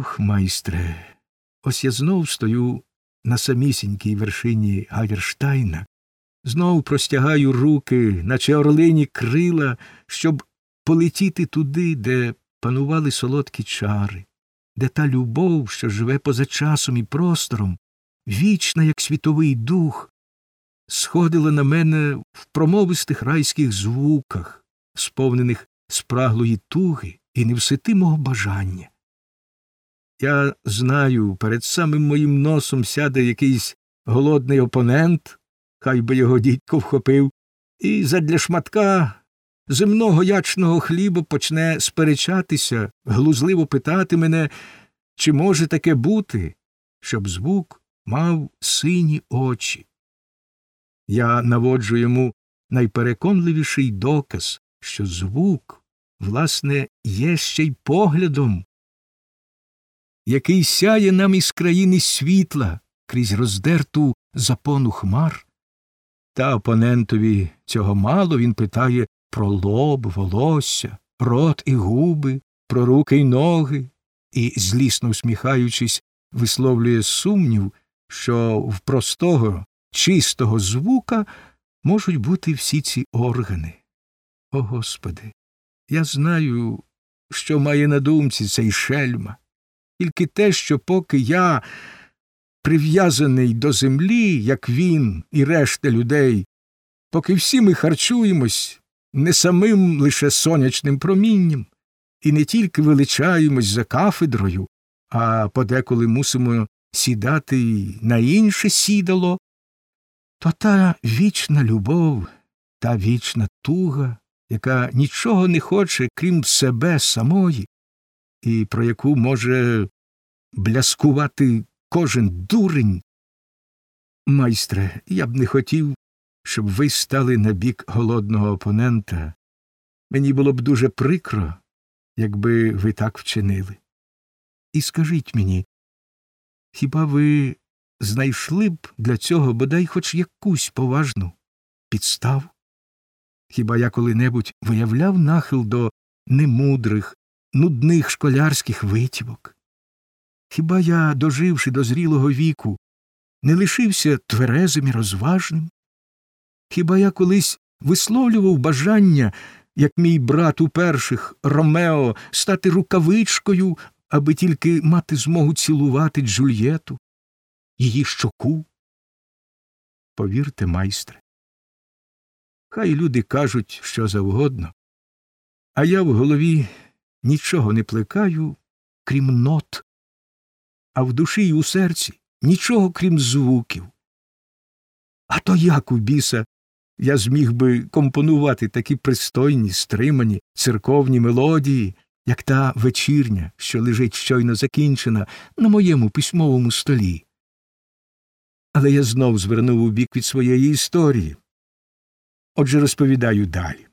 Ох, майстре, ось я знов стою на самісінькій вершині Гайверштайна, знов простягаю руки, наче орлині крила, щоб полетіти туди, де панували солодкі чари, де та любов, що живе поза часом і простором, вічна, як світовий дух, сходила на мене в промовистих райських звуках, сповнених спраглої туги і невситимого бажання. Я знаю, перед самим моїм носом сяде якийсь голодний опонент, хай би його дідько вхопив, і задля шматка земного ячного хліба почне сперечатися, глузливо питати мене, чи може таке бути, щоб звук мав сині очі. Я наводжу йому найпереконливіший доказ, що звук, власне, є ще й поглядом, який сяє нам із країни світла крізь роздерту запону хмар. Та опонентові цього мало він питає про лоб, волосся, рот і губи, про руки й ноги, і, злісно усміхаючись, висловлює сумнів, що в простого, чистого звука можуть бути всі ці органи. О Господи, я знаю, що має на думці цей шельма, тільки те, що поки я, прив'язаний до землі, як він і решта людей, поки всі ми харчуємось не самим лише сонячним промінням, і не тільки величаємось за кафедрою, а подеколи мусимо сідати на інше сідало, то та вічна любов, та вічна туга, яка нічого не хоче, крім себе самої, і про яку може бляскувати кожен дурень. Майстре, я б не хотів, щоб ви стали на бік голодного опонента. Мені було б дуже прикро, якби ви так вчинили. І скажіть мені, хіба ви знайшли б для цього бодай хоч якусь поважну підставу? Хіба я коли-небудь виявляв нахил до немудрих, нудних школярських витівок? Хіба я, доживши до зрілого віку, не лишився тверезим і розважним? Хіба я колись висловлював бажання, як мій брат у перших Ромео, стати рукавичкою, аби тільки мати змогу цілувати Джульєту, її щоку? Повірте, майстре, хай люди кажуть що завгодно, а я в голові нічого не плекаю, крім нот, а в душі й у серці нічого крім звуків. А то як у біса я зміг би компонувати такі пристойні, стримані церковні мелодії, як та вечірня, що лежить щойно закінчена на моєму письмовому столі. Але я знов звернув у бік від своєї історії. Отже, розповідаю далі.